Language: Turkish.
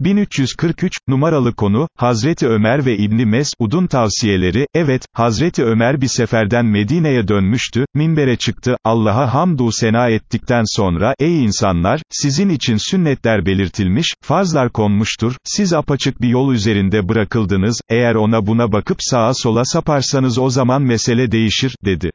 1343, numaralı konu, Hazreti Ömer ve İbni Mes'ud'un tavsiyeleri, evet, Hazreti Ömer bir seferden Medine'ye dönmüştü, minbere çıktı, Allah'a hamdu sena ettikten sonra, ey insanlar, sizin için sünnetler belirtilmiş, farzlar konmuştur, siz apaçık bir yol üzerinde bırakıldınız, eğer ona buna bakıp sağa sola saparsanız o zaman mesele değişir, dedi.